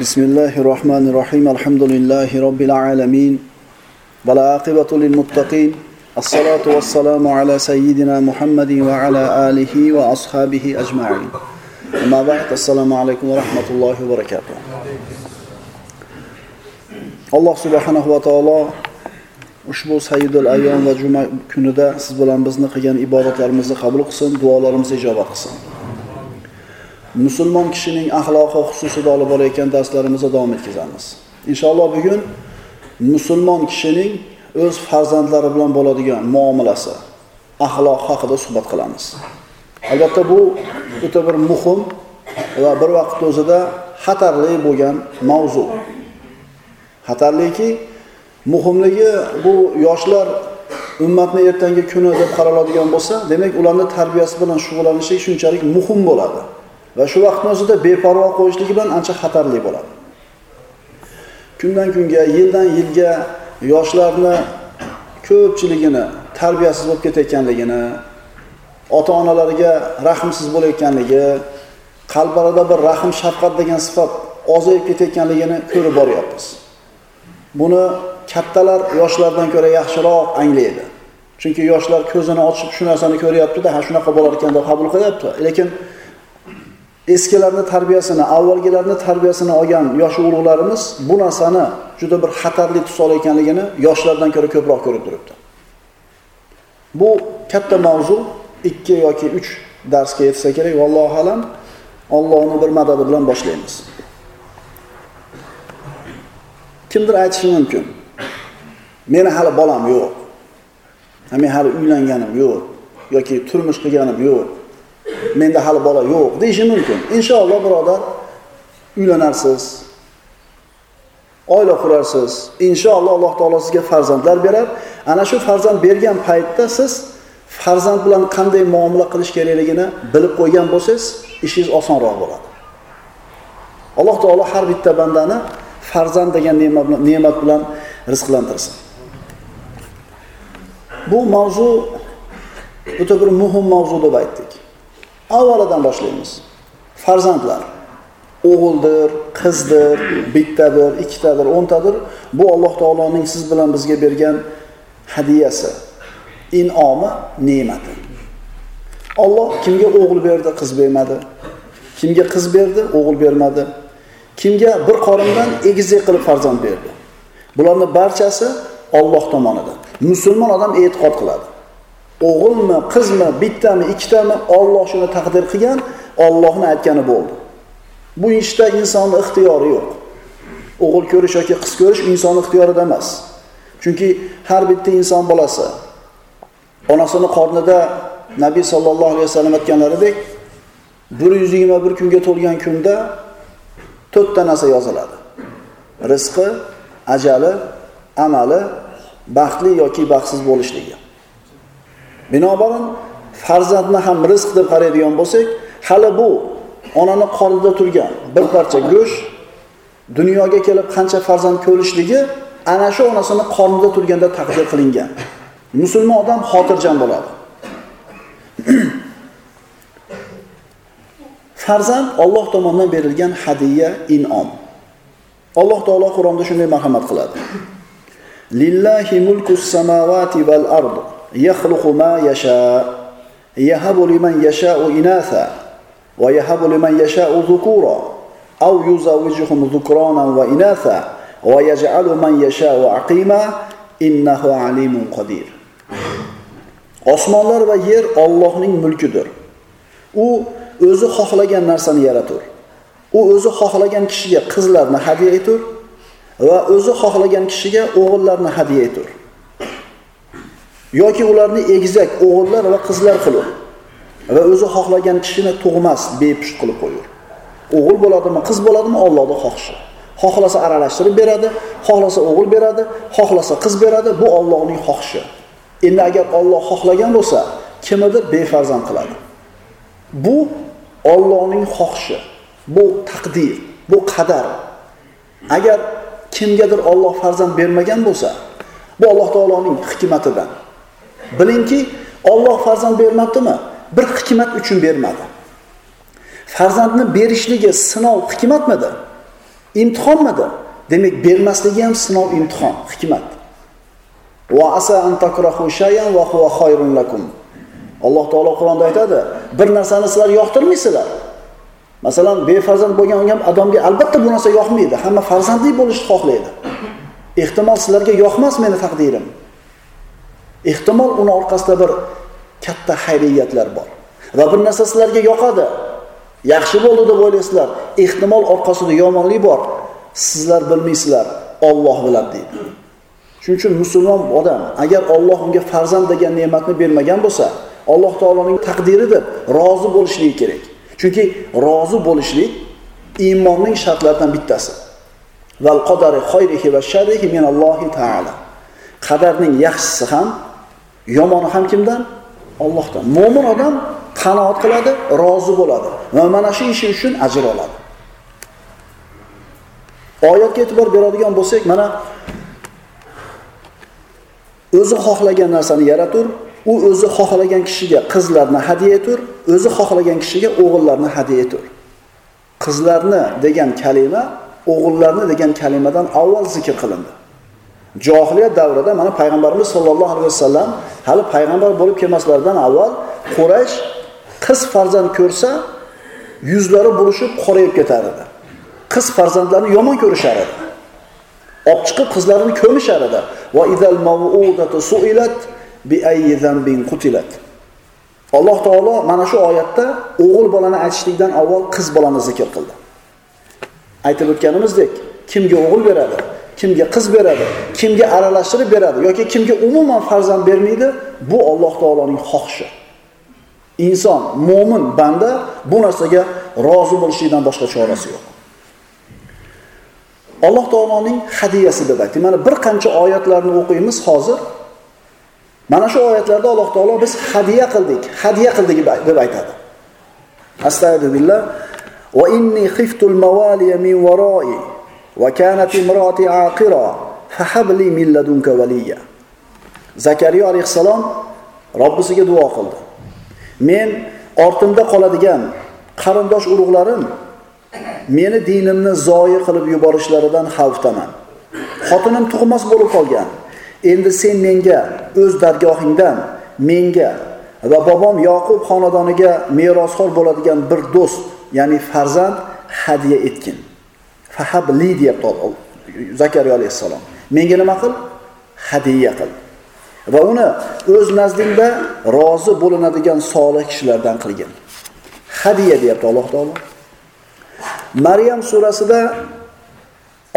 بسم الله الرحمن الرحيم الحمد لله رب العالمين والعاقبة للمتقين الصلاة والسلام على سيدنا محمد وعلى آله وأصحابه أجمعين أما بعد السلام عليكم ورحمة الله وبركاته alloh subhanahu va taolo ushbu sayyidul ayyom va juma kunida siz bilan bizni qilgan ibodatlarimizni qabul qilsin duolarimizni ijobat qilsin Musulmon kishining axloqi xususida olib borayotgan darslarimizni davom etkazamiz. Inshaalloh bugun musulmon kishining o'z farzandlari bilan bo'ladigan muomalasi axloq haqida suhbat qilamiz. Albatta bu o'ta bir muhim va bir vaqt o'zida xatarli bo'lgan mavzu. Xatarliki muhimligi bu yoshlar ummatni ertangi kuni deb qaraladigan bo'lsa demak ularni tarbiyasi bilan shug'ullanishlik shunchalik muhim bo'ladi. Va shu vaqtni o'zida beparvo qo'yishligi bilan ancha xatarli bo'ladi. Kundan kunga yildan yilga yoshlarni ko'pchiligini tarbiyasiz bo'lib ketayotganligini ota onalariga rahmsiz bo'layotganligi qalblarida bir rahm shafqat degan sifat ozayib ketayotganligini ko'rib boryapmiz. Buni kattalar yoshlardan ko'ra yaxshiroq anglaydi. Chunki yoshlar ko'zini ochib shu narsani ko'ryaptida ha shunaqa bo'lar ekan deb qabul qilyapti. Lekin eskilarni tarbiyasini avvalgilarni tarbiyasini olgan yosh ulug'larimiz bu narsani juda bir xatarli tus ekanligini yoshlardan ko'ra ko'proq ko'rib turibdi. Bu katta mavzu ikki yoki uch darsga yetsa kerak vallohu alam. Ollohni bir madadi bilan boshlaymiz. Kimdir aytishi mumkin. Meni hali bolam yo'q. Men hali uylanganim yo'q yoki turmush qilganim yo'q. Menda hali bola yo'q deyishi mumkin. Inshaalloh birodar uylanarsiz oila qurarsiz. Inshaalloh alloh taolo sizga farzandlar berar. Ana shu farzand bergan paytda siz farzand bilan qanday muomala qilish kerakligini bilib qo'ygan bo'lsangiz ishingiz osonroq bo'ladi. Alloh taolo har bitta bandani farzand degan ne'mat bilan rizqlantirsin. Bu mavzu o'ta bir muhim mavzu deb aytdik. Avvalidan boshlaymiz. Farzandlar. O'g'ildir qizdir bittadir ikkitadir o'ntadir. Bu alloh taoloning siz bilan bizga bergan hadiyasi in'omi ne'mati. Olloh kimga o'g'il berdi qiz bermadi. Kimga qiz berdi o'g'il bermadi. Kimga bir qorindan egizak qilib farzand berdi. Bularni barchasi Alloh tomonidan. Musulmon odam e'tiqod qiladi. O'g'ilmi qizmi bittami ikkitami Alloh shuni taqdir qilgan Allohning aytgani bo'ldi. Bu ishda insonni ixtiyori yo'q. O'g'il ko'rish yoki qiz ko'rish inson ixtiyorida emas. Chunki har bitta inson bolasi onasini qornida nabiy sollallohu alayhi vasallam aytganlaridek bir yuz yigirma bir kunga to'lgan kunda to'rtta narsa yoziladi. Rizqi ajali amali baxtli yoki baxtsiz bo'lishligi. Binobarin farzandni ham rizq deb qaraydigan bo'lsak hali bu onani qornida turgan bir parcha go'sht dunyoga kelib qancha farzand ko'rishligi ana shu onasini qornida turganda taqdir qilingan. Musulmon odam xotirjam bo'ladi. Farzand Alloh tomonidan berilgan hadiya in'om. Alloh taolo qur'onda shunday marhamat qiladi. Lillahi mulkus samawati val ard. يخلق ma yasha يهب لمن يشاء إناثا va لمن يشاء ذكورا أو يزوجهم ذكرانا وإناثا va من va yaj'alu man عليم aqima innahu alimun osmonlar va yer Allohning mulkidir. U o'zi xohlagan narsani yaratur. U o'zi xohlagan kishiga qizlarni hadya etur va o'zi xohlagan kishiga o'g'illarni hadya etur. Yoki ularni egizak o'g'illar va qizlar qilur va o'zi xohlagan kishini tug'mas bepusht qilib qo'yur. O'g'il bo'ladimi qiz bo'ladimi Allohning xohishi. Xohlasa aralashtirib beradi xohlasa o'g'il beradi xohlasa qiz beradi bu Allohning xohishi. Endi agar Alloh xohlagan bo'lsa kimnidir befarzand qiladi. Bu Allohning xohishi bu taqdir bu qadar. Agar kimgadir Alloh farzand bermagan bo'lsa bu Alloh taoloning hikmatidan bilingki Alloh farzand bermadimi? bir hikmat uchun bermadi. Farzandni berishligi sinov hikmatmidi? Imtihonmidi? Demak bermasligi ham sinov imtihon hikmat. Va asa an takrahu shay'an va huwa khayrun lakum. Alloh taolo qur'onda aytadi bir narsani sizlar yoqtirmaysizlar. Masalan befarzand bo'lgan odamga albatta bu narsa yoqmaydi hamma farzandli bo'lishni xohlaydi. Ehtimol sizlarga yoqmas meni taqdirim. Ehtimol uni orqasida bir katta xayriyatlar bor. Va bir narsa sizlarga yoqadi. Yaxshi bo'ldi deb o'ylaysizlar. Ehtimol orqasida yomonlik bor. Sizlar bilmaysizlar Alloh biladi deydi. Shuning uchun musulmon odam agar Alloh unga farzand degan ne'matni bermagan bo'lsa alloh taoloning taqdiri deb rozi bo'lishligi kerak. Chunki rozi bo'lishlik iymonning shartlaridan bittasi. Val qadari xayrihi va sharrihi minallohi taala. Qadarning yaxshisi ham yomoni ham kimdan? Allohdan. Mo'min odam qanoat qiladi rozi bo'ladi va mana shu ishi uchun ajr oladi. Oyatga e'tibor beradigan bo'lsak mana o'zi xohlagan narsani yaratur u o'zi xohlagan kishiga qizlarni hadya etur o'zi xohlagan kishiga o'g'illarni hadya etur. Qizlarni degan kalima o'g'illarni degan kalimadan avval zikr qilindi. Johiliyat davrida mana payg'ambarimiz sollallohu alayhi vasallam hali payg'ambar bo'lib kelmaslaridan avval quraysh qiz farzand ko'rsa yuzlari burishib qorayib ketar edi. Qiz farzandlarni yomon ko'rishar edi. Olib chiqib qizlarini ko'mishar edi. Va idal suilat bi ayyi zambin qutilat. Alloh taolo mana shu oyatda o'g'il bolani aytishlikdan avval qiz bolani zikr qildi. Aytib o'tganimizdek kimga o'g'il beradi? Kimga qiz beradi kimga aralashtirib beradi yoki kimga umuman farzand bermaydi bu alloh taoloning xohishi. Inson mo'min banda bu narsaga rozi bo'lishlikdan boshqa chorasi yo'q. Alloh taoloning hadiyasi deb aytdik mana bir qancha oyatlarni o'qiymiz hozir. Mana shu oyatlarda alloh taolo biz hadiya qildik hadiya qildik deb aytadi. Astag'firullah va inni xiftul mawaliya min varoi va kanat imroti aqira fahabli min ladunka valiya zakariya alayhissalom robbisiga duo qildi. Men ortimda qoladigan qarindosh urug'larim meni dinimni zoyi qilib yuborishlaridan xavfdaman. Xotinim tug'mas bo'lib qolgan. Endi sen menga o'z dargohingdan menga va bobom yoqub xonadoniga merosxo'r bo'ladigan bir do'st ya'ni farzand hadya etgin. fahabli deyapti zakariya alayhissalom menga nima qil hadiya qil va uni o'z nazdingda rozi bo'linadigan solih kishilardan qilgin hadiya deyapti alloh taolo maryam surasida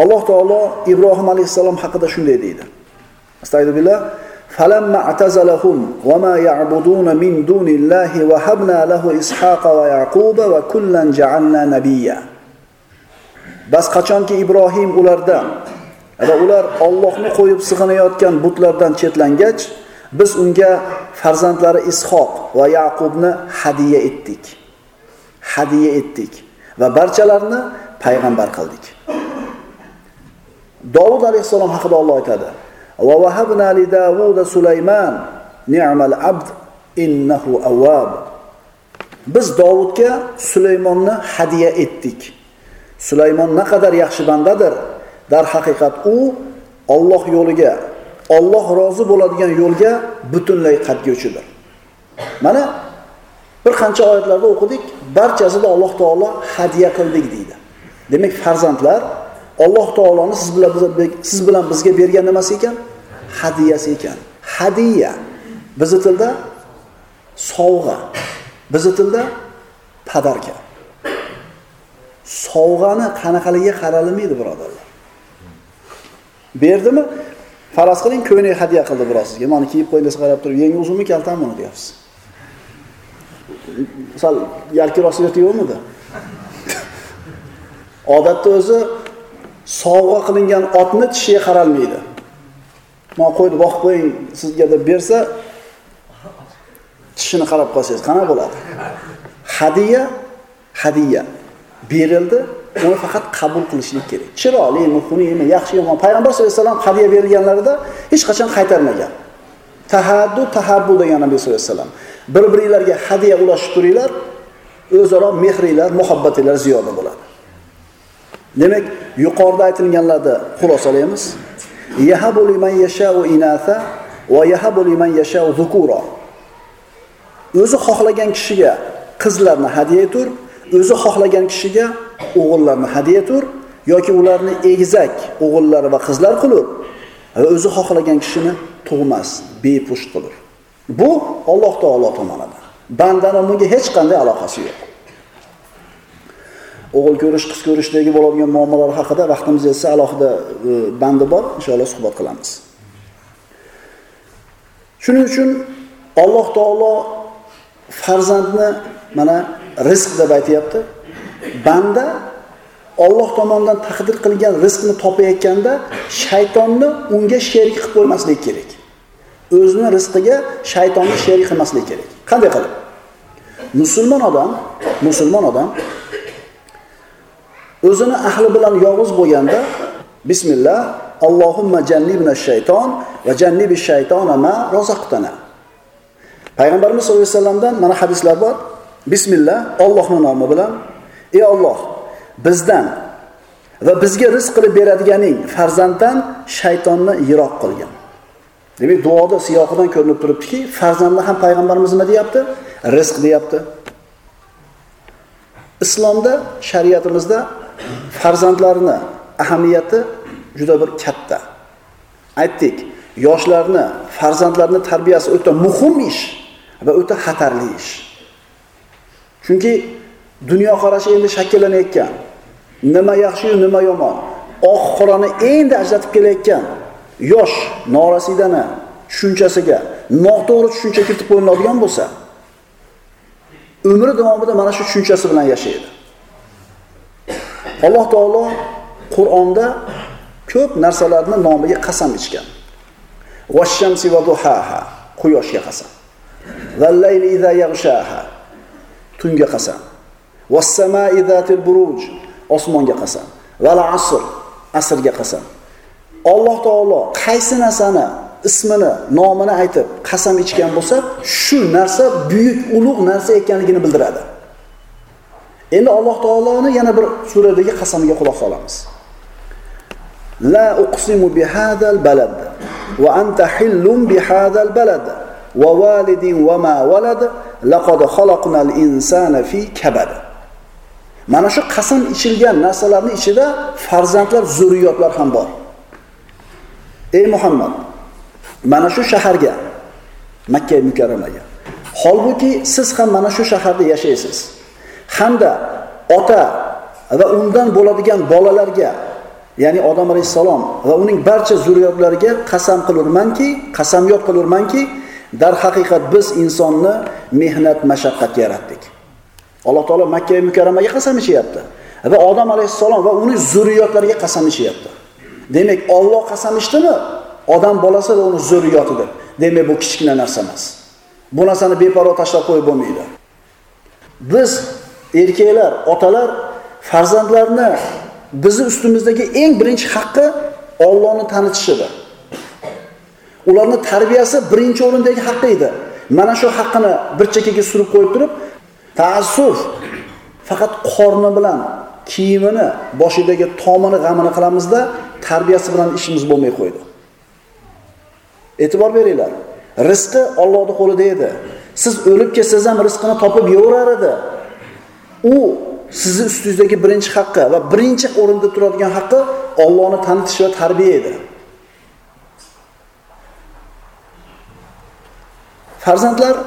alloh taolo ibrohim alayhissalom haqida shunday deydi astag'firullah فلما اعتزلهم وما يعبدون من دون الله وهبنا له إسحاق ويعقوب وكلا جعلنا نبيا bas qachonki ibrohim ulardan va ular Allohni qo'yib sig'inayotgan butlardan chetlangach biz unga farzandlari ishoq va yaqubni hadiya etdik. Hadiya etdik va barchalarini payg'ambar qildik. Davud alayhissalom haqida Alloh aytadi va vahabna li Davud sulayman ni'mal abd innahu awwab." biz Davudga sulaymonni hadiya etdik. Sulaymon naqadar yaxshi bandadir darhaqiqat u Alloh yo'liga Alloh rozi bo'ladigan yo'lga butunlay qatguvchidir mana bir qancha oyatlarda o'qidik barchasida alloh taolo hadya qildik deydi. Demak farzandlar alloh taoloni siz bilan siz bilan bizga bergan nimasi ekan? Hadiyasi ekan. Hadiya bizni tilda sovg'a bizni tilda padarka. Sovg'ani qanaqaligiga qaralmaydi birodarlar. Berdimi? Faraz qiling ko'ylak hadya qildi birov sizga. Mana kiyib qo'ying desa qarab turib yengi uzunmi kaltami buni? deyapsiz. Sal yalkiroq sveti yo'qmidi odatda o'zi sovg'a qilingan otni tishiga qaralmaydi. Man qo'yni boqib qo'ying sizga deb bersa tishini qarab qolsangiz qanaqa bo'ladi? Hadiya hadiya. Berildi uni faqat qabul qilishlik kerak. Chiroylimi xunukmi yaxshi yomon. Payg'ambar sallallohu alayhi vasallam hadiya berilganlarida hech qachon qaytarmagan. Tahaddu tahabbu degan nabiy sallallohu alayhi vasallam. Bir biringlarga hadya ulashib turinglar o'zaro mehringlar muhabbatinglar ziyoda bo'ladi. Demak, yuqorida aytilganlarni xulosalaymiz. Yahabu liman yasha'u inatha va yahabu liman yasha'u zukura. O'zi xohlagan kishiga qizlarni hadya etur, o'zi xohlagan kishiga o'g'illarni hadya tur yoki ularni egizak o'g'illar va qizlar qilur va o'zi xohlagan kishini tug'mas, bepusht qilur. Bu Alloh taolo tomonidan. bandani bunga hech qanday aloqasi yo'q. o'g'il ko'rish, qiz ko'rishdagi bo'ladigan muammolar haqida vaqtimiz yetsa alohida e, bandi bor, inshaalloh suhbat qilamiz. Shuning uchun Alloh taolo farzandni mana rizq deb aytyapti. Banda Alloh tomonidan taqdir qilingan rizqni topayotganda shaytonni unga sherik qilib qo'ymaslik kerak. O'zini rizqiga shaytonni sherik qilmaslik kerak. Qanday qilib? Musulmon odam, musulmon odam o'zini ahli bilan yolg'iz bo'lganda bismillah Allohumma jannibna shayton va jannibi shaytona ma rozaqtana. Payg'ambarimiz sollallohu alayhi vasallamdan mana hadislar bor. Bismillah Allohning nomi bilan ey Alloh bizdan va bizga rizq qilib beradiganing farzanddan shaytonni yiroq qilgin Demak, duoda siyoqidan ko'rinib turibdiki, farzandni ham payg'ambarimiz nima deyapti? Rizq deyapti. Islomda, shariatimizda farzandlarni ahamiyati juda bir katta. Aytdik, yoshlarni, farzandlarni tarbiyasi o'ta muhim ish va o'ta xatarli ish. Chunki dunyo qarashi endi shakllanayotgan. Nima yaxshi, nima yomon. Oq qorani endi ajratib kelayotgan yosh norasidani tushunchasiga noto'g'ri tushuncha kiritib qo'yiladigan bo'lsa, umri davomida mana shu tushunchasi bilan yashaydi. Alloh taolo Qur'onda ko'p narsalarni nomiga qasam ichgan. Vashamsi va duhaha, quyoshga qasam. Vallayli idza yaghshaha, tunga qasam. Was-samaa'i zatil buruj, osmonga qasam. Val asr, asrga qasam. Alloh taolo qaysi narsani ismini, nomini aytib qasam ichgan bo'lsa, shu narsa buyuk ulug' narsa ekanligini bildiradi. Endi Alloh taoloni yana bir suradagi qasamiga quloq solamiz. La uqsimu bihadal balad va anta hillum bihadal balad va validin va ma walad laqad xaloqnal insana fi kabad. Mana shu qasam ichilgan narsalarning ichida farzandlar, zurriyotlar ham bor. Ey Muhammad, mana shu shaharga Makka mukarramaga. Holbuki siz ham mana shu shaharda yashaysiz. hamda ota va undan bo'ladigan bolalarga ya'ni odam alayhissalom va uning barcha zurriyotlariga qasam qilurmanki qasamyod qilurmanki darhaqiqat biz insonni mehnat mashaqqatga yaratdik. Alloh taolo makka mukarramaga qasam ichyapti va odam alayhissalom va uning zurriyotlariga qasam ichyapti. Demak olloh qasam ichdimi? Odam bolasi va uni zurriyoti deb. Demak bu kichkina narsa emas. Bu narsani beparvo tashlab qo'yib bo'lmaydi. Biz erkaklar, otalar farzandlarni bizni ustimizdagi eng birinchi haqqi Allohni tanitishidir. Ularni tarbiyasi birinchi o'rindagi haqqi edi. Mana shu haqqini bir chekkaga surib qo'yib turib, ta'assuf faqat qorni bilan kiyimini, boshidagi tomini g'amini qilamizda, tarbiyasi bilan ishimiz bo'lmay qo'ydi. E'tibor beringlar. Rizqi Allohning qo'lida edi. Siz o'lib ketsangiz ham rizqini topib yeyverar edi. u sizni ustingizdagi birinchi haqqi va birinchi o'rinda turadigan haqqi Allohni tanitish va tarbiya edi. Farzandlar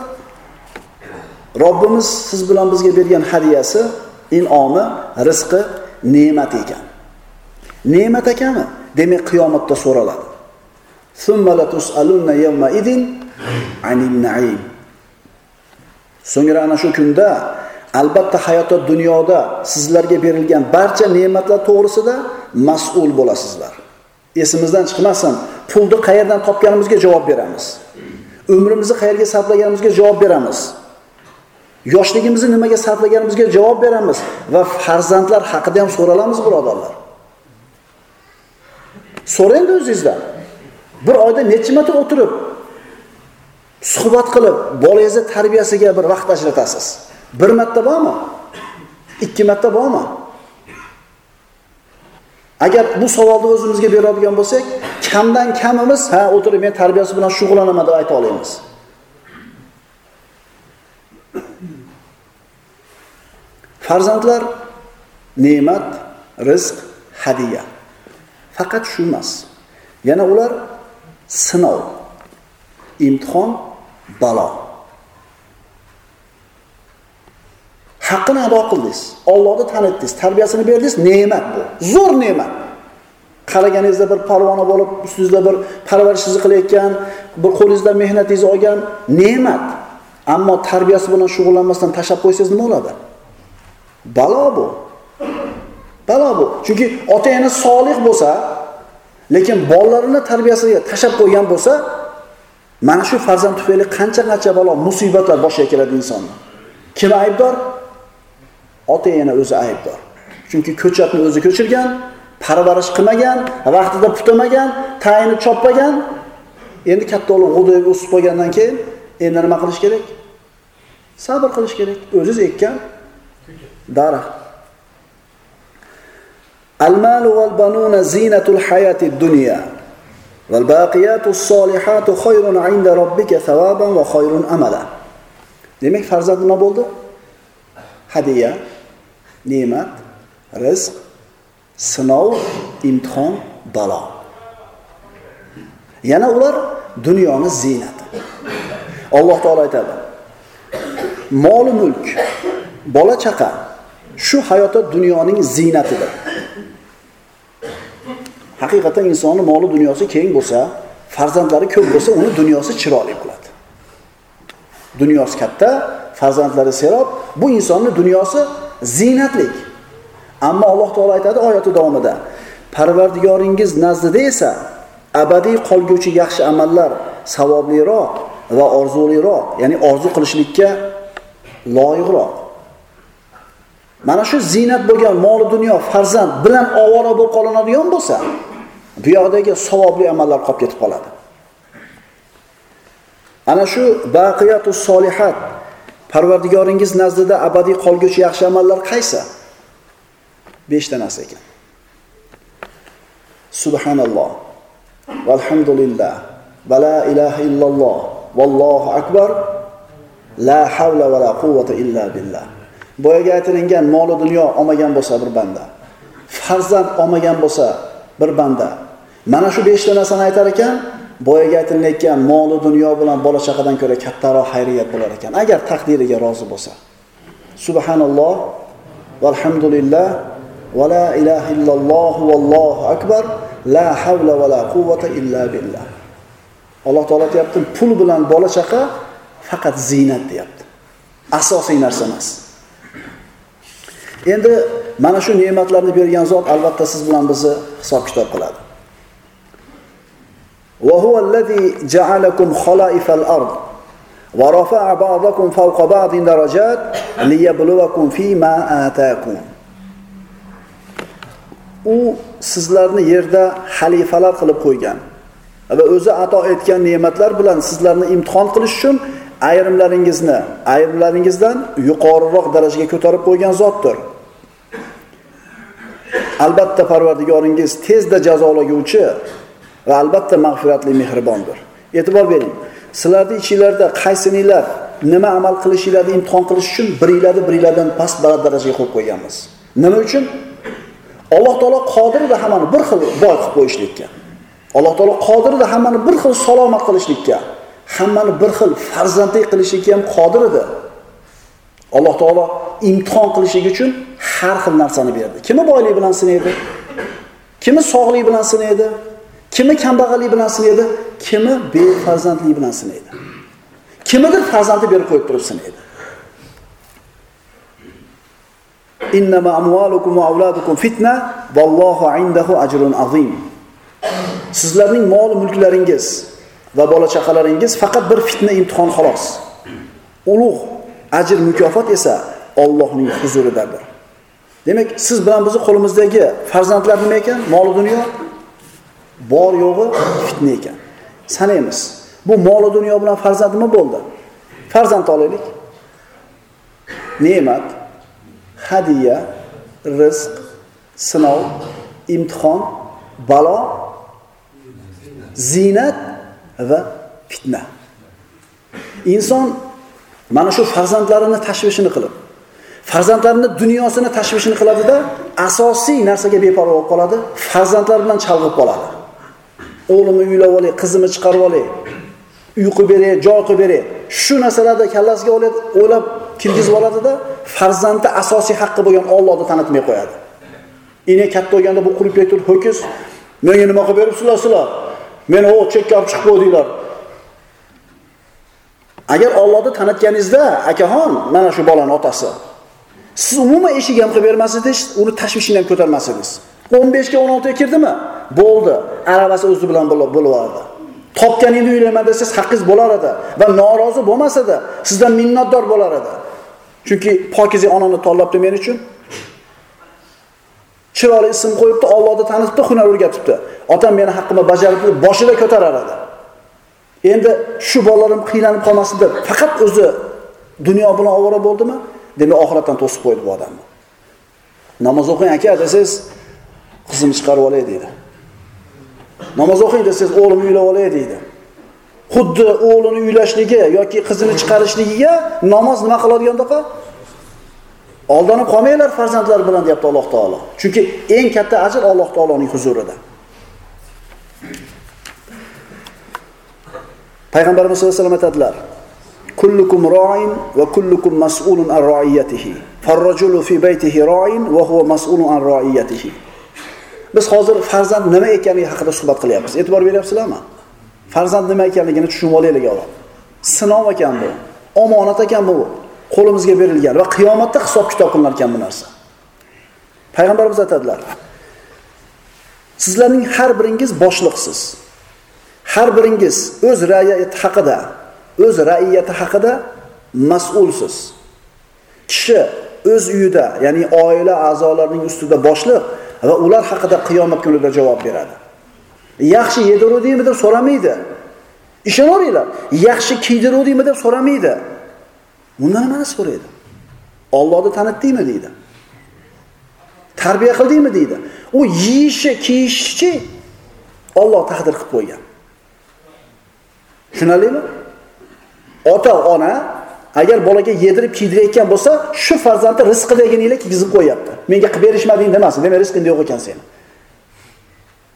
Robbimiz siz bilan bizga bergan hadiyasi, in'omi, rizqi, ne'mat ekan. Ne'mat ekanmi? Demak qiyomatda so'raladi. Summa latus'alunna yawma idin anin na'im. So'ngra ana shu kunda albatta hayotda dunyoda sizlarga berilgan barcha ne'matlar to'g'risida mas'ul bo'lasizlar esimizdan chiqmasin pulni qayerdan topganimizga javob beramiz umrimizni qayerga sarflaganimizga javob beramiz. Yoshligimizni nimaga sarflaganimizga javob beramiz va farzandlar haqida ham so'ralamiz birodarlar. So'rang o'zingizdan. Bir oyda necha marta o'tirib suhbat qilib bolangizni tarbiyasiga bir vaqt ajratasiz? Bir marta bormi? Ikki marta bormi? Agar bu savolni o'zimizga beradigan bo'lsak, kamdan kamimiz ha o'tirib men tarbiyasi bilan shug'ullanaman deb ayta olamiz. Farzandlar ne'mat, rizq, hadiya. Faqat shu emas. Yana ular sinov, imtihon, balo. Haqqini ado qildingiz, Allohni tanitdingiz, tarbiyasini berdingiz, ne'mat bu. Zo'r ne'mat. qaraganingizda bir parvona bo'lib, ustingizda bir parvarishingizni qilayotgan, bir qo'lingizdan mehnatingizni olgan ne'mat. Ammo tarbiyasi bilan shug'ullanmasdan tashlab qo'ysangiz nima bo'ladi? Balo bu. Balo bu. Chunki ota-ona solih bo'lsa, lekin bolalarini tarbiyasiga tashlab qo'ygan bo'lsa, mana shu farzand tufayli qancha-qancha balo, musibatlar boshiga keladi insonni. Kim aybdor? Ota yana o'zi aybdor. Chunki ko'chatni o'zi ko'chirgan, parvarish qilmagan, vaqtida putamagan, tayini choppagan. Endi katta o'g'li g'o'dayib o'sib qolgandan keyin endi nima qilish kerak? Sabr qilish kerak. O'ziz ekkan daraxt. المال والبنون wal banuna zinatul والباقيات dunya. Wal baqiyatus solihatu khayrun 'inda robbika va khayrun. Demak, farzand nima bo'ldi? Hadiya, ne'mat, rizq, sinov, imtihon, balo. Yana ular dunyoni ziynati. Alloh taolo aytadi: Mol mulk, bola chaqa shu hayotda dunyoning ziynatidir. Haqiqatan insonni moli dunyosi keng bo'lsa, farzandlari ko'p bo'lsa, uni dunyosi chiroyli bo'ladi Dunyosi katta, farzandlari serob, bu insonni dunyosi ziynatlik. Ammo Alloh taolo aytadi oyati davomida: Parvardigoringiz nazdida esa abadiy qolguvchi yaxshi amallar savobliroq va orzuliroq, ya'ni orzu qilishlikka loyiqroq. Mana shu ziynat bo'lgan mol dunyo farzand bilan ovora bo'lib qolinadigan bo'lsa, bu yoqdagi savobli amallar qolib ketib qoladi. Ana shu baqiyatus solihat Parvardigoringiz nazdida abadiy qolguvchi yaxshi amallar qaysi? 5 ta narsa ekan. Subhanalloh. Valhamdulillah. Va la ilaha illalloh. Vallohu akbar. La havla va la quvvata illa billah. boyagi aytilingan mol dunyo olmagan bo'lsa bir banda, farzand olmagan bo'lsa bir banda. Mana shu 5 ta narsani aytar ekan, boyagi aytilayotgan mol dunyo bilan bola chaqadan ko'ra kattaroq xayriyat bo'lar ekan, agar taqdiriga rozi bo'lsa. Subhanalloh valhamdulillah va la ilaha illalloh vallohu akbar la havla va la quvvata illa billah. Alloh taolo aytyapti pul bilan bola chaqa faqat zinat deyapti. Asosiy narsa emas. Endi mana shu ne'matlarni bergan zot albatta siz bilan bizni hisob kitob qiladi. وهو الذي جعلكم خلائف الأرض ورفع بعضكم فوق بعض درجات ليبلوكم فيما آتاكم u sizlarni yerda xalifalar qilib qo'ygan va o'zi ato etgan ne'matlar bilan sizlarni imtihon qilish uchun ayrimlaringizni ayrimlaringizdan yuqoriroq darajaga ko'tarib qo'ygan zotdir. Albatta Parvardigoringiz tezda jazolaguvchi va albatta mag'firatli mehribondir. E'tibor bering. Sizlarning ichinglarda qaysininglar nima amal qilishinglarni imtihon qilish uchun biringlarni biringlardan past baland darajaga qo'yib qo'yganmiz. Nima uchun? Alloh taolo qodirda hammani bir xil boy qilib qo'yishlikka. Alloh taolo qodirda hammani bir xil salomat qilishlikka, hammani bir xil farzandlik qilishlikka ham qodir edi. Alloh taolo imtihon qilishlik uchun har xil narsani berdi. Kimi boylik bilan sinaydi? Kimi sog'lik bilan sinaydi? Kimi kambag'allik bilan sinaydi? Kimi befarzandlik bilan sinaydi? Kimidir farzandi berib qo'yib turib sinaydi. innama amvalukum va avladukum fitna vallohu indahu ajrun azim. Sizlarning mol mulklaringiz va bola chaqalaringiz faqat bir fitna imtihon xolos. Ulug' ajr mukofot esa Allohning huzuridadir. Demak, siz bilan bizni qo'limizdagi farzandlar nima ekan? Mol dunyo bor yo'g'i fitna ekan. Sanaymiz. Bu mol dunyo bilan farzand nima bo'ldi? Farzand olaylik. Ne'mat, hadiya, rizq, sinov, imtihon, balo, zinat va fitna. Inson mana shu farzandlarini tashvishini qilib, farzandlarini dunyosini tashvishini qiladida, asosiy narsaga beparvo bo'lib qoladi, farzandlar bilan chalg'ib qoladi. O'g'limni uylab olay, qizimni chiqarib olay, uyqu beray, joy qilib beray. Shu narsalarda kallasiga oladi, o'ylab kirgizib oladida, farzandni asosiy haqqi bo'lgan Allohni tanitmay qo'yadi. Ine katta bo'lganda bu qurib ketib ho'kiz, menga nima qilib beribsizlar sizlar? Meni o chekka olib chiqib qo'ydinglar. Agar Allohni tanitganingizda, akaxon, mana shu bolani otasi. Siz umuman eshik ham qilib bermasidingiz, uni tashvishini ham ko'tarmasidingiz. 15 ga 16 ga kirdimi? Bo'ldi. Aravasi o'zi bilan bo'lardi. Topganingni uylayman desiz haqqingiz bo'lar edi va norozi bo'lmasa-da, sizdan minnatdor bo'lar edi. Chunki pokiza onani tanlabdi men uchun. Chiroyli ism qo'yibdi, Allohni tanitibdi, hunar o'rgatibdi. Otam meni haqqimni bajarib, boshida ko'tarar edi. Endi shu bolalarim qiylanib qolmasin deb faqat o'zi dunyo bilan ovora bo'ldimi? Demak, oxiratdan to'sib qo'ydi bu odamni. Namoz o'qing aka desangiz, qizimni chiqarib olay deydi. Namoz o'qing desangiz, o'g'limni uylab olay deydi. Xuddi o'g'lini uylashligi yoki qizini chiqarishligiga namoz nima qiladigandaqa? Aldanib qolmanglar farzandlar bilan deyapti Alloh taolo. Chunki eng katta ajr Alloh taoloning huzurida. Payg'ambarimiz sollallohu alayhi vasallam aytadilar: "Kullukum roin va kullukum mas'ulun an ra'iyatihi. Farrajulu fi baytihi roin va huwa mas'ulun an roiyatihi Biz hozir farzand nima ekanligi haqida suhbat qilyapmiz. E'tibor beryapsizlarmi? Farzand nima ekanligini tushunib olaylik avval. Sinov ekan bu. Omonat ekan bu. Qo'limizga berilgan va qiyomatda hisob kitob qilinar ekan bu narsa. Payg'ambarimiz aytadilar: Sizlarning har biringiz boshliqsiz. Har biringiz o'z ra'yati haqida, o'z ra'iyati haqida mas'ulsiz. Kishi o'z uyida, ya'ni oila a'zolarining ustida boshliq va ular haqida qiyomat kunida javob beradi. Yaxshi yediruvdingmi deb so'ramaydi. Ishonaveringlar, yaxshi kiydiruvdingmi deb so'ramaydi. Bundan nimani so'raydi? Allohni tanitdingmi deydi. Tarbiya qildingmi deydi. U yeyishi, kiyishichi Alloh taqdir qilib qo'ygan. Tushunarlimi? Ota, ona agar bolaga yedirib kiydirayotgan bo'lsa, shu farzandni rizqidaginiklar kiygizib qo'yapti. Menga qilib berishmading demasin, demak rizqingda yo'q ekan seni.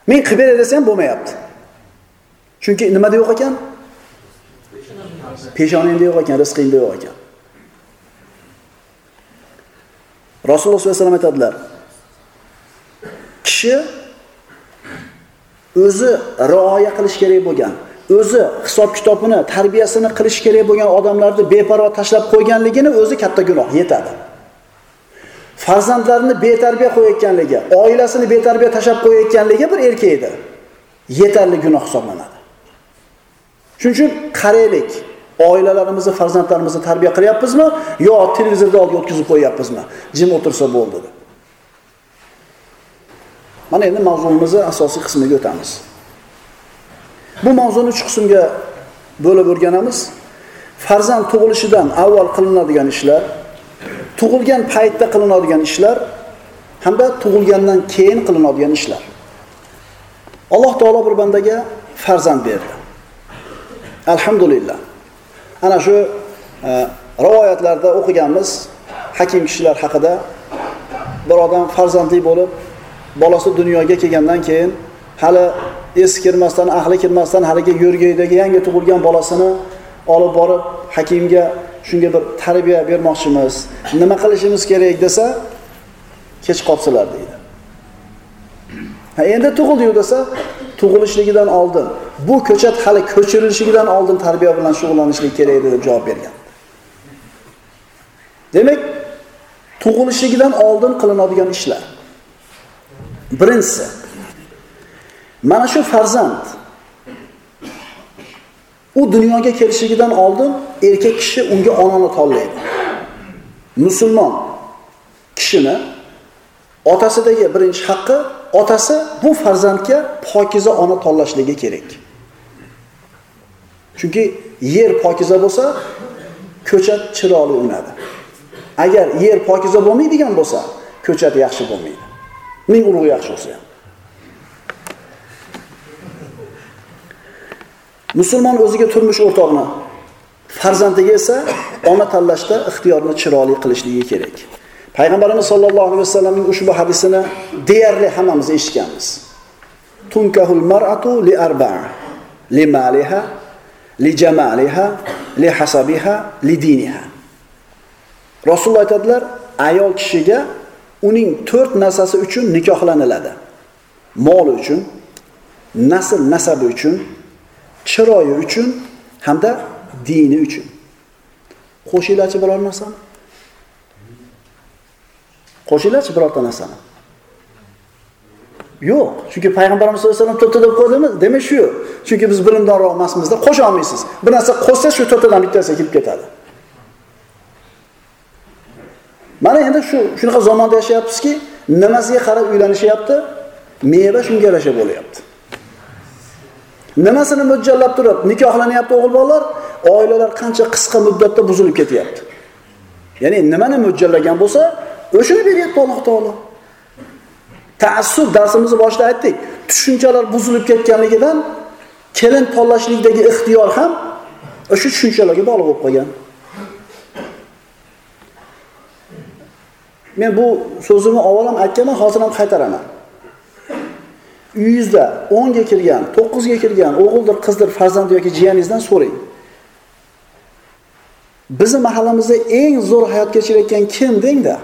Men qilib beray desam bo'lmayapti. Chunki nimada yo'q ekan? Peshonangda yo'q ekan, rizqingda yo'q ekan. Rasululloh sollallohu alayhi vasallam aytadilar: Kishi o'zi rioya qilish kerak bo'lgan, o'zi hisob kitobini, tarbiyasini qilish kerak bo'lgan odamlarni beparvo tashlab qo'yganligini o'zi katta gunoh yetadi. Farzandlarini betarbiya qo'yayotganligi, oilasini betarbiya tashlab qo'yayotganligi bir erkakda yetarli gunoh hisoblanadi. Shuning uchun qaraylik, oilalarimizni, farzandlarimizni tarbiya qilyapmizmi yo televizorda oldiga o'tkazib qo'yyapmizmi? Jim o'tirsa bo'ldi deb. Mana endi mavzuimizni asosiy qismiga o'tamiz. Bu mavzuni uch qismga bo'lib o'rganamiz. Farzand tug'ilishidan avval qilinadigan ishlar, tug'ilgan paytda qilinadigan ishlar hamda tug'ilgandan keyin qilinadigan ishlar. Alloh taolo bir bandaga farzand berdi. Alhamdulillah. Ana shu e, rivoyatlarda o'qiganmiz hakim kishilar haqida bir odam farzandli bo'lib, bolasi dunyoga kelgandan keyin hali es kirmasdan, ahli kirmasdan haligi yo'rgaydagi yangi tug'ilgan bolasini olib borib hakimga shunga bir tarbiya bermoqchimiz. Nima qilishimiz kerak desa, kech qolibsizlar deydi. Ha endi tug'ildi desa, tug'ilishligidan oldin, bu ko'chat hali ko'chirilishligidan oldin tarbiya bilan shug'ullanishlik kerak edi deb javob bergan. Demak, tug'ilishligidan oldin qilinadigan ishlar. Birinchisi, mana shu farzand u dunyoga kelishigidan oldin erkak kishi unga onani tanlaydi. Musulmon kishini otasidagi birinchi haqqi otasi bu farzandga pokiza ona tanlashligi kerak. Chunki yer pokiza bo'lsa, ko'chat chiroyli unadi. Agar yer pokiza bo'lmaydigan bo'lsa, ko'chat yaxshi bo'lmaydi. Ming urug' yaxshi bo'lsa ham. Musulmon o'ziga turmush o'rtog'ini farzandiga esa ona tanlashda ixtiyorni chiroyli qilishligi kerak. Payg'ambarimiz sollallohu alayhi vasallamning ushbu hadisini deyarli hammamiz eshitganmiz. Tunkahul mar'atu li arba'a li maliha li jamaliha li hasabiha li diniha. Rasululloh aytadilar, ayol kishiga uning 4 narsasi uchun nikohlaniladi. Mol uchun, nasl nasabi uchun, chiroyi uchun hamda dini uchun. Qo'shinglarchi biror narsani? Qo'shinglarchi birorta narsani. Yo'q, chunki payg'ambarimiz sollallohu alayhi vasallam to'rtta deb qo'ydimi? Demak shu. Chunki biz bilimdonroq emasmizda qo'sha olmaysiz. Bir narsa qo'shsa shu to'rttadan bittasi kelib ketadi. Mana endi shu shunaqa zamonda yashayapmizki, nimasiga qarab uylanishyapti, meva shunga yarasha bo'lyapti. Nimasini mo'ljallab turib nikohlanyapti o'g'il bolalar, oilalar qancha qisqa muddatda buzilib ketyapti. Ya'ni nimani mo'ljallagan bo'lsa, o'shani beryapti Alloh taolo. Ta'assub darsimizni boshida aytdik. Tushunchalar buzilib ketganligidan kelin tanlashlikdagi ixtiyor ham o'sha tushunchalarga bog'liq bo'lib qolgan. Men bu so'zimni avval ham aytganman, hozir ham qaytaraman. Uyingizda 10 ga kirgan, 9 ga kirgan o'g'ildir, qizdir, farzand yoki jiyaningizdan so'rang. bizni mahallamizda eng zo'r hayot kechirayotgan kim dengda?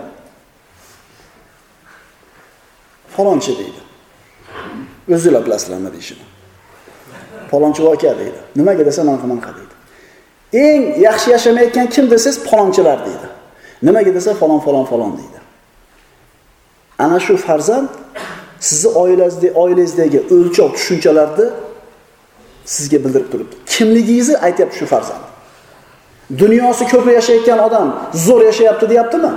Falonchi deydi. O'zinglar bilasizlar nima deyishini. Falonchi aka deydi. Nimaga desa mana manaqa deydi. Eng yaxshi yashamayotgan kim desangiz falonchilar deydi. Nimaga desa falon falon falon deydi. Ana shu farzand sizni oilangizdagi oilangizdagi o'lchov tushunchalarni sizga bildirib turibdi. Kimligingizni aytyapti shu farzand. Dunyosi ko'p yashayotgan odam zo'r yashayapti deyaptimi?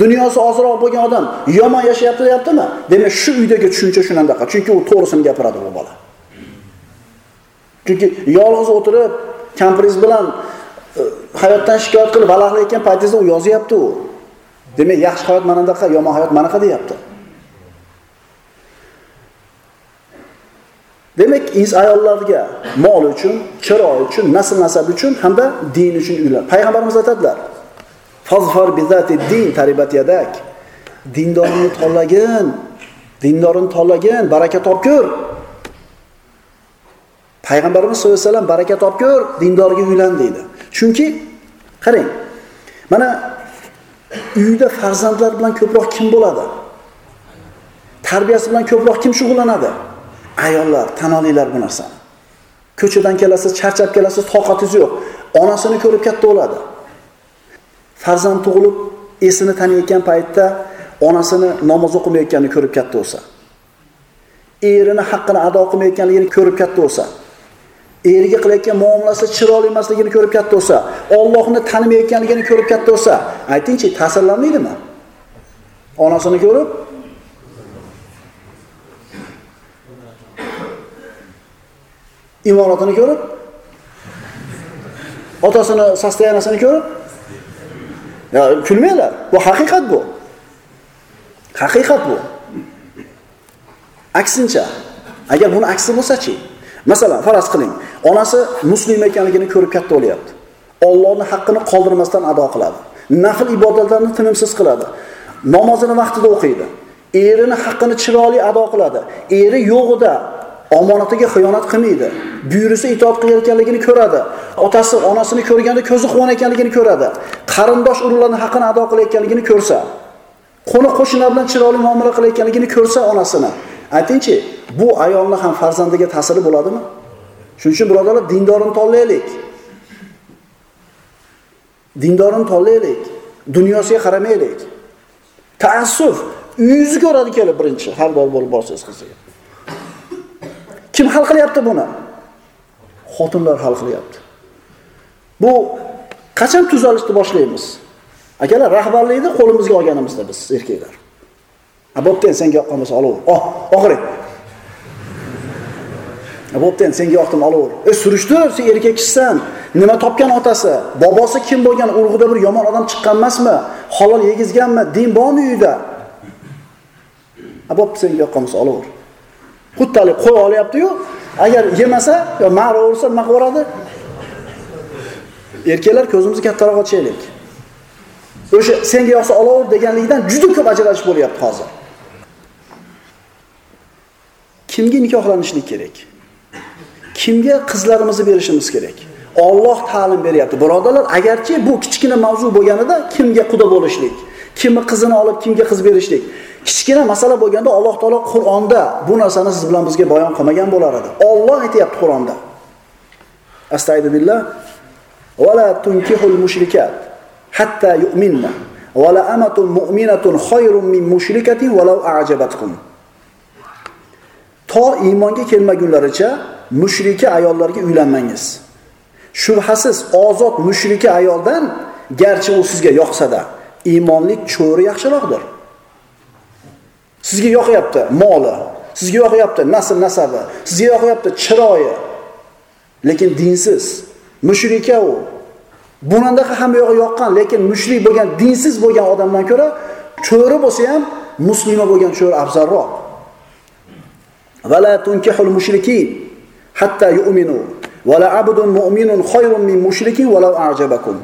Dunyosi ozroq bo'lgan odam yomon yashayapti deyaptimi? Demak, shu uydagi tushuncha shunandaqa. Chunki u to'g'risini gapiradi bu bola. Chunki yolg'iz o'tirib, kampiringiz bilan e, hayotdan shikoyat qilib valaqlayotgan paytingizda u yozyapti u. Demak, yaxshi hayot mana bunaqa, yomon hayot mana bunaqa deyapti. Demak, iz ayollarga mol uchun, chiroy uchun, nasl nasab uchun hamda din uchun uylan Payg'ambarimiz aytadilar: "Fazfar bizati din taribat yadak." Dindorini tanlagin, dindorini tanlagin, baraka topkur. Payg'ambarimiz sollallohu alayhi vasallam baraka topkur, dindorga uylan deydi. Chunki qarang. Mana uyda farzandlar bilan ko'proq kim bo'ladi? Tarbiyasi bilan ko'proq kim shug'ullanadi? Ayollar, tan olinglar bu narsani. Ko'chadan kelasiz, charchab kelasiz, toqatingiz yo'q. Onasini ko'rib katta bo'ladi. Farzand tug'ilib, esini taniyotgan paytda onasini namoz o'qimayotganini ko'rib katta bo'lsa, erini haqqini ado qilmayotganligini ko'rib katta bo'lsa, eriga qilayotgan muomalasi chiroyli emasligini ko'rib katta bo'lsa, Allohni tanimayotganligini ko'rib katta bo'lsa, aytingchi, ta'sirlanmaydimi? Onasini ko'rib, imoratini ko'rib, otasini sostoyanasini ko'rib, ya kulmanglar. Bu haqiqat bu. Haqiqat bu. Aksincha, agar buni aksi bo'lsa-chi? Masalan, faraz qiling, onasi musulmon ekanligini ko'rib katta bo'lyapti. Allohning haqqini qoldirmasdan ado qiladi. Nafl ibodatlarni tinimsiz qiladi. Namozini vaqtida o'qiydi. Erini haqqini chiroyli ado qiladi. Eri yo'g'ida omonatiga xiyonat qilmaydi. Buyurisa itoat qilayotganligini ko'radi. Otasi, onasini ko'rganda ko'zi quvonayotganligini ko'radi. Qarindosh urug'larning haqqini ado qilayotganligini ko'rsa, qo'ni qo'shnilar bilan chiroyli muomala qilayotganligini ko'rsa onasini, aytingchi, bu ayolni ham farzandiga ta'siri bo'ladimi? Shuning uchun birodarlar, dindorini tanlaylik. Dindorini tanlaylik. Dunyosiga qaramaylik. Ta'assuf uyingizni ko'radi kelib birinchi, har doim bo'lib borsangiz qiziga. Kim hal qilyapti buni? Xotinlar hal qilyapti. Bu qachon tuzalishni boshlaymiz? Akalar, rahbarlikni qo'limizga olganimizda biz erkaklar. A bo'pti, senga yoqqan olaver. Oh, oxiri. A bo'pti, senga yoqdim olaver. E surishtir, sen erkak kishisan. Nima topgan otasi? Bobosi kim bo'lgan? Urug'ida bir yomon odam chiqqan emasmi? Halol yegizganmi? Din bormi uyda? A bo'pti, senga yoqqan olaver. Xuddi haligi qo'y olyapti-yu, Agar yemasa, yo ma'ra ursa nima qilib Erkaklar ko'zimizni kattaroq ochaylik. O'sha senga yoqsa olaver deganligidan juda ko'p ajralish bo'lyapti hozir. Kimga nikohlanishlik kerak? Kimga qizlarimizni berishimiz kerak? Alloh ta'lim beryapti. Birodarlar, agarchi bu kichkina mavzu bo'lganida kimga quda bo'lishlik, kimni qizini olib kimga qiz berishlik, kichkina masala bo'lganda Alloh taolo Qur'onda bu narsani siz bilan bizga bayon qilmagan bo'lar edi. Alloh aytyapti Qur'onda. Astagfirullah. la tunkihul mushrikat hatta yu'minna. la amatun mu'minatun khayrun min mushrikati walau a'jabatkum. To iymonga kelmagunlaricha mushrika ayollarga uylanmangiz. Shubhasiz ozod mushrika ayoldan garchi u sizga yoqsa-da, iymonlik cho'ri yaxshiroqdir. Sizga yoqyapti moli, sizga yoqyapti nasl nasabi, sizga yoqyapti chiroyi. Lekin dinsiz, mushrika u. Bunandaqa hamma yo'g'i yoqqan, lekin mushrik bo'lgan, dinsiz bo'lgan odamdan ko'ra cho'ri bo'lsa ham muslima bo'lgan cho'ri afzalroq. Vala tunkihul mushrikin hatta yu'minu. Vala abdun mu'minun khayrun min mushrikin walau a'jabakum.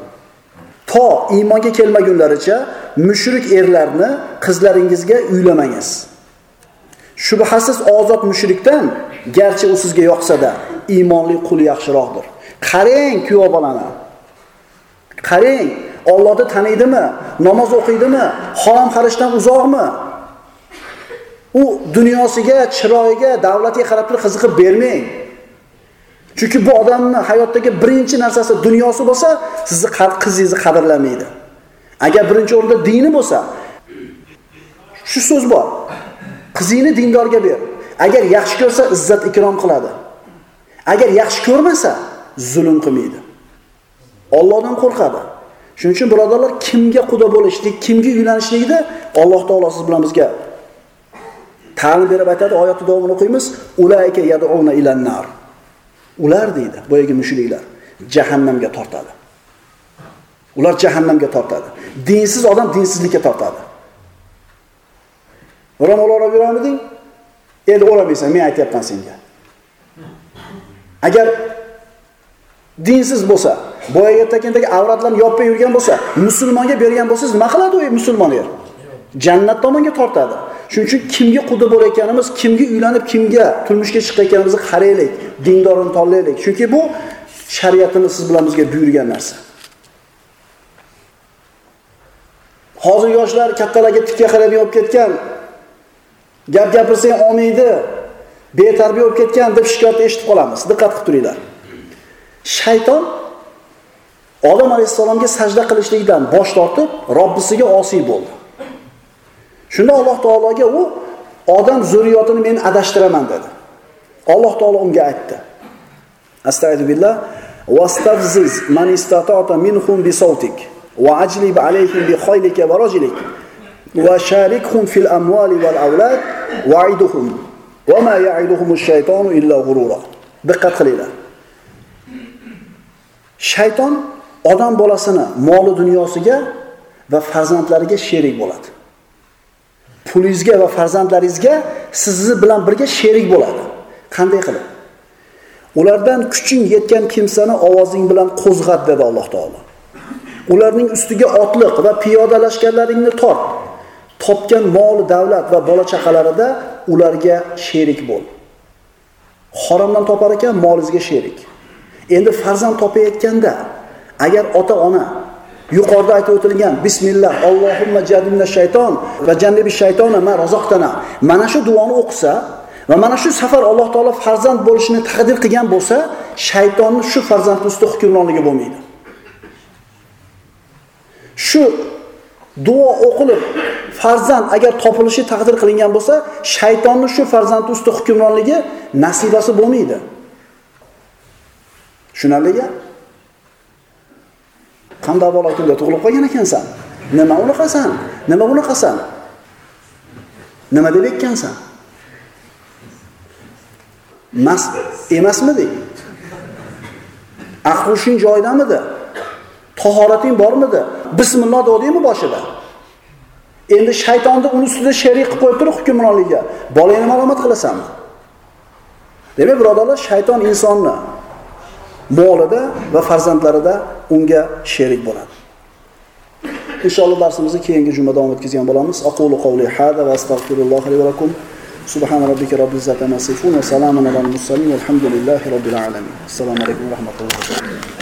To iymonga kelmagunlaricha mushrik erlarni qizlaringizga uylamangiz. Shubhasiz ozod mushrikdan garchi u sizga yoqsa-da, iymonli qul yaxshiroqdir. Qarang kuyov bolani. Qarang, Allohni taniydimi? Namoz o'qiydimi? Harom xarishdan uzoqmi? U dunyosiga, chiroyiga, davlatiga qarab turib qiziqib bermang. Chunki bu odamning hayotdagi birinchi narsasi dunyosi bo'lsa, sizni qizingizni qadrlamaydi. Agar birinchi o'rinda dini bo'lsa, shu so'z bor. Qizingni dindorga ber. Agar yaxshi ko'rsa, izzat ikrom qiladi. Agar yaxshi ko'rmasa, zulm qilmaydi. Allohdan qo'rqadi. Shuning uchun birodarlar, kimga quda bo'lishlik, kimga uylanishlikda Alloh taolo siz bilan bizga ta'lim berib aytadi, oyatni davomini o'qiymiz. Ulayka yad'una ilan nar. Ular deydi, boyagi mushriklar jahannamga tortadi. Ular jahannamga tortadi. Dinsiz odam dinsizlikka tortadi. Ro'mol o'rab yurarmiding Endi o'ramaysan, men aytayapman senga. Agar dinsiz bo'lsa, boyaga aytgandagi avratlarni yopib yurgan bo'lsa, musulmonga bergan bo'lsangiz, nima qiladi u musulmon er? Jannat tomonga tortadi. Shuning uchun kimga quda bo'layotganimiz, kimga uylanib, kimga turmushga chiqayotganimizni qaraylik, dindorini tanlaylik. Chunki bu shariatimiz siz bilan bizga buyurgan narsa. Hozir yoshlar kattalarga tikka qarab olib ketgan, gap gapirsang olmaydi, betarbiya bo'lib ketgan deb shikoyat eshitib qolamiz. Diqqat qilib turinglar. Shayton Odam alayhissalomga sajda qilishlikdan bosh tortib, Robbisiga osiy bo'ldi. Shunda Alloh taologa u odam zurriyotini men adashtiraman dedi. Alloh taolo unga aytdi. Astagfirullah wastafziz man istata'ta minhum bi sawtik va ajlib alayhim bi khaylika va rajlik va sharikhum fil amwali wal awlad wa'iduhum va ma ya'iduhum ash-shaytonu illa ghurura. Diqqat qilinglar. Shayton odam bolasini moli dunyosiga va farzandlariga sherik bo'ladi. Pulingizga va farzandlaringizga sizni bilan birga sherik bo'ladi. Qanday qilib? Ulardan kuching yetgan kimsani ovozing bilan qo'zg'at dedi Alloh taolo. Ularning ustiga otliq va piyoda lashkarlaringni tort. Topgan mol, davlat va bola chaqalarida ularga sherik bo'l. Haromdan topar ekan molingizga sherik. Endi farzand topayotganda agar ota-ona yuqorida aytib o'tilgan bismillah allohumma jadinna shayton va jannibi shaytona ma rozoqtana mana shu duoni o'qisa va mana shu safar alloh taolo farzand bo'lishini taqdir qilgan bo'lsa shaytonni shu farzand ustida hukmronligi bo'lmaydi. Shu duo o'qilib farzand agar topilishi taqdir qilingan bo'lsa shaytonni shu farzand ustida hukmronligi nasibasi bo'lmaydi. Tushunarligi qanday bola kunda tug'ilib qolgan ekansan? Nima unaqasan? Nima bunaqasan nima deb ekkansan mas emasmidi aql hushing joyidamidi tahorating bormidi? Bismillah devdingmi boshida? Endi shaytonni uni ustida sherik qilib qo'yib turib hukmronlikka. Bolangni malomat qilasanmi? Demak, birodarlar, shayton insonni molida va farzandlarida unga sherik bo'ladi. Inshaalloh darsimizni keyingi juma davom etkazgan bo'lamiz. Aqulu qawli hada va astagfirulloh li va lakum. Subhan robbika izzati amma va salamun alal mursalin. Alhamdulillahi robbil alamin. Assalomu alaykum va rahmatullohi va barakatuh.